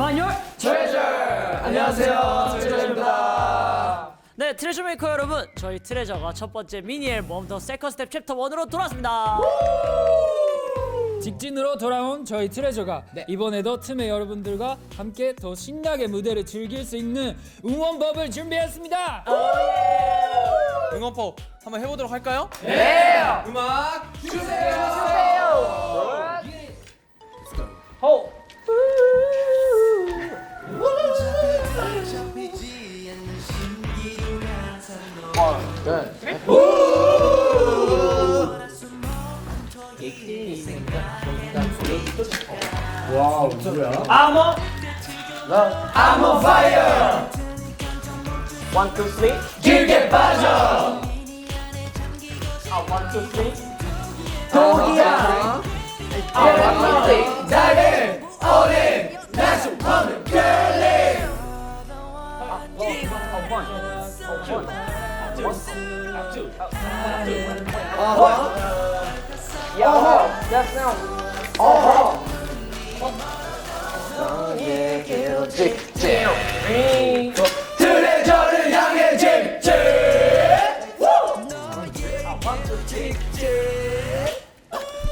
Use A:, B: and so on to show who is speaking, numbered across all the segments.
A: Find your
B: 안녕하세요, 트레저입니다.
A: 네 트레저 메이커 여러분. 저희 트레저가 첫 번째 미니 앨범 The Second Step Chapter 1으로 돌아왔습니다.
C: 직진으로 돌아온 저희 트레저가
B: 네.
C: 이번에도 트메 여러분들과 함께 더 신나게 무대를 즐길 수 있는 응원법을 준비했습니다.
B: 응원법 한번 해보도록 할까요? 네. 음악 와우 누구야? 암호 나 I'm on fire. One two three. 길게 빠져. 아 one two three. 독이야. 아 one two three. 나를 어린 나좀 어느 girlie. 아 one. 아 one. 아 one. 아 two. 아 two. 아 one. 트레저를 향해 직진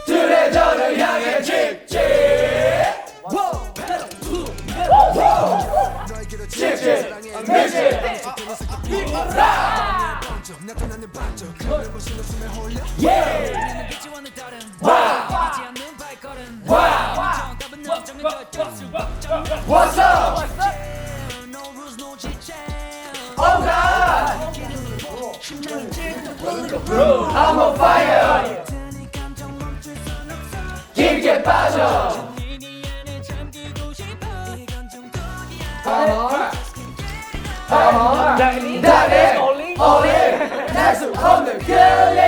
B: 트레저를 향해 직진 What's up? Oh God! I'm on fire! 깊게 빠져! 나를 올린 날수 없는 끌림!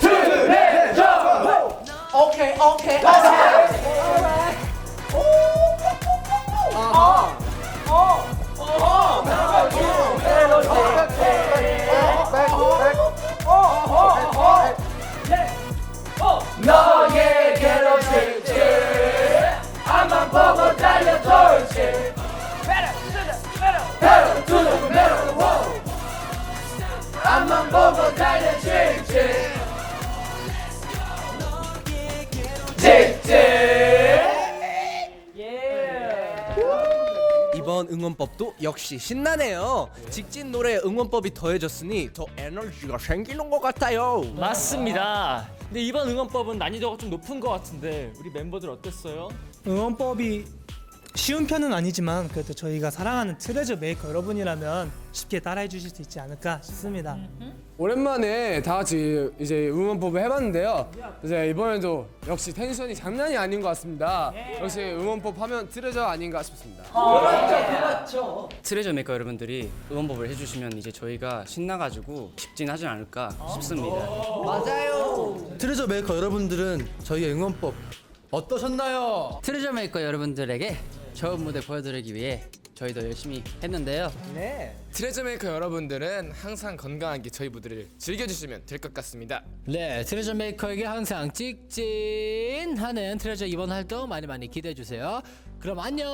B: 트레저! 오케이 오케이 앞만 보고 달려 직진
D: 이번 응원법도 역시 신나네요. 직진 노래 응원법이 더해졌으니 더 에너지가 생기는 것 같아요.
E: 맞습니다. 근데 이번 응원법은 난이도가 좀 높은 것 같은데 우리 멤버들 어땠어요?
F: 응원법이 쉬운 편은 아니지만 그래도 저희가 사랑하는 트레저 메이커 여러분이라면 쉽게 따라해 주실 수 있지 않을까 싶습니다.
G: 오랜만에 다 같이 이제 응원법을 해봤는데요. 이제 이번에도 역시 텐션이 장난이 아닌 것 같습니다. 역시 응원법 하면 트레저 아닌가 싶습니다.
H: 트레저 메이커 여러분들이 응원법을 해주시면 이제 저희가 신나가지고 직진하지 않을까 싶습니다.
D: 트레저 메이커 여러분들은 저희의 응원법 어떠셨나요?
H: 트레저 메이커 여러분들에게 좋은 무대 보여드리기 위해 저희도 열심히 했는데요.
B: 트레저 메이커 여러분들은 항상 건강하게 저희 무대를 즐겨주시면 될 것 같습니다
I: 네, 트레저 메이커에게 항상 직진하는 트레저 이번 활동 많이 많이 기대해 주세요. 그럼 안녕.